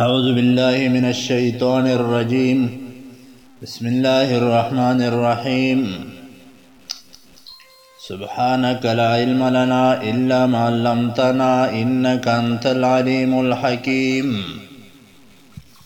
أعوذ بالله من الشيطان الرجيم بسم الله الرحمن الرحيم سبحانك لا علم لنا إلا ما علمتنا إنك أنت العليم الحكيم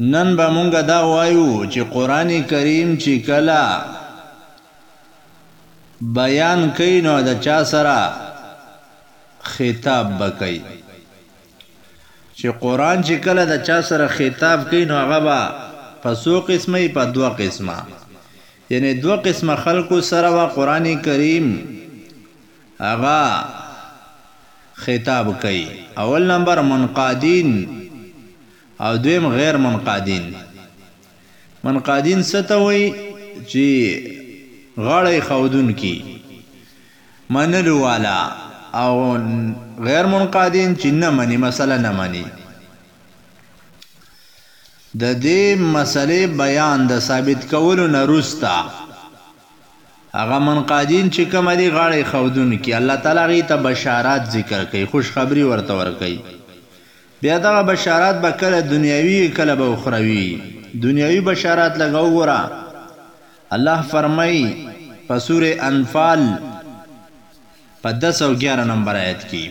نن به مونږ دا وایو چې قرآن کریم چې کله بیان کوي نو د چا سره خطاب به کوي چې قرآن چې کله د چا سره خطاب کوي نو هغه به په څو قسمه په دوه قسمه یعنی دوه قسمه خلکو سره به قرآن کریم هغه خطاب کوي اول نمبر منقادین او دویم غیر منقادین منقادین څه ته وایي چې غاړه یې ښودونکي منلو والا او غیر منقادین چې نه مني مسله نه مني د دې مسلې بیان د ثابت کولو نه روسته هغه منقادین چی کوم دی غاړه ایښودونکی الله تعالی هغی ته بشارات ذکر کوي خوش خبری ورته ورکوي بیا دغه بشارات به کله دنیاوی وی کله به اخروی وی دنیاوی بشارات لګه وګوره الله فرمای په سوره انفال په 211 نمبر آیت کی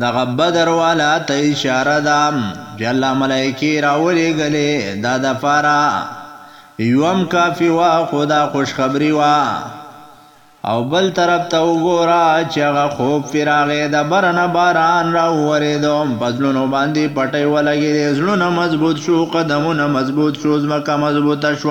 دغه بدر والا ته اشاره ده چې الله ملایکی راولې غلې دا د فارا یوم کافی وا خدا خوشخبری وا او بل طرف ته وګورا چې هغه خوب فراغې د برنه باران را وریدو پزلونو باندې پټي ولګې دې زړونه مضبوط شو قدمونه مضبوط شو زمکه مضبوطه شو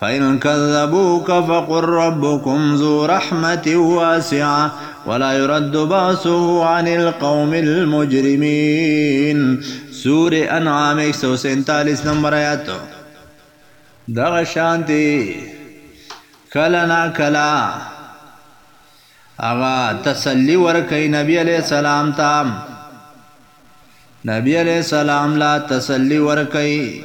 فإن كذبوك فقل ربكم ذو رحمة واسعة ولا يرد بأسه عن القوم المجرمين سورة انعام 147 نمبر آیات دغ شانتي كلنا كلا اغا تسلي وركي نبي عليه السلام تام نبي عليه السلام لا تسلي وركي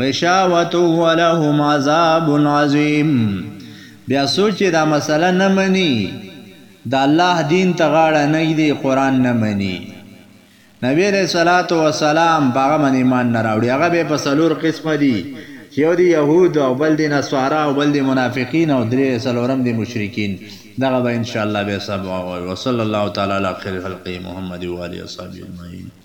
غشاوته ولهم عذاب عظیم بیا څوک چې دا مسله نه مني د الله دین ته غاړه نه ږدي قرآن نه مني نبی علیه الصلاة والسلام په هغه باندې ایمان نه راوړي هغه به په څلور قسمه دي چې یو دي یهود او بل دي نصارا او بل دي منافقین او درې څلورم دي مشرکین دغه به انشاءالله بیا سبا وایو وصلی الله تعالی علی خیر خلقه محمد و آله وصحبه اجمعین.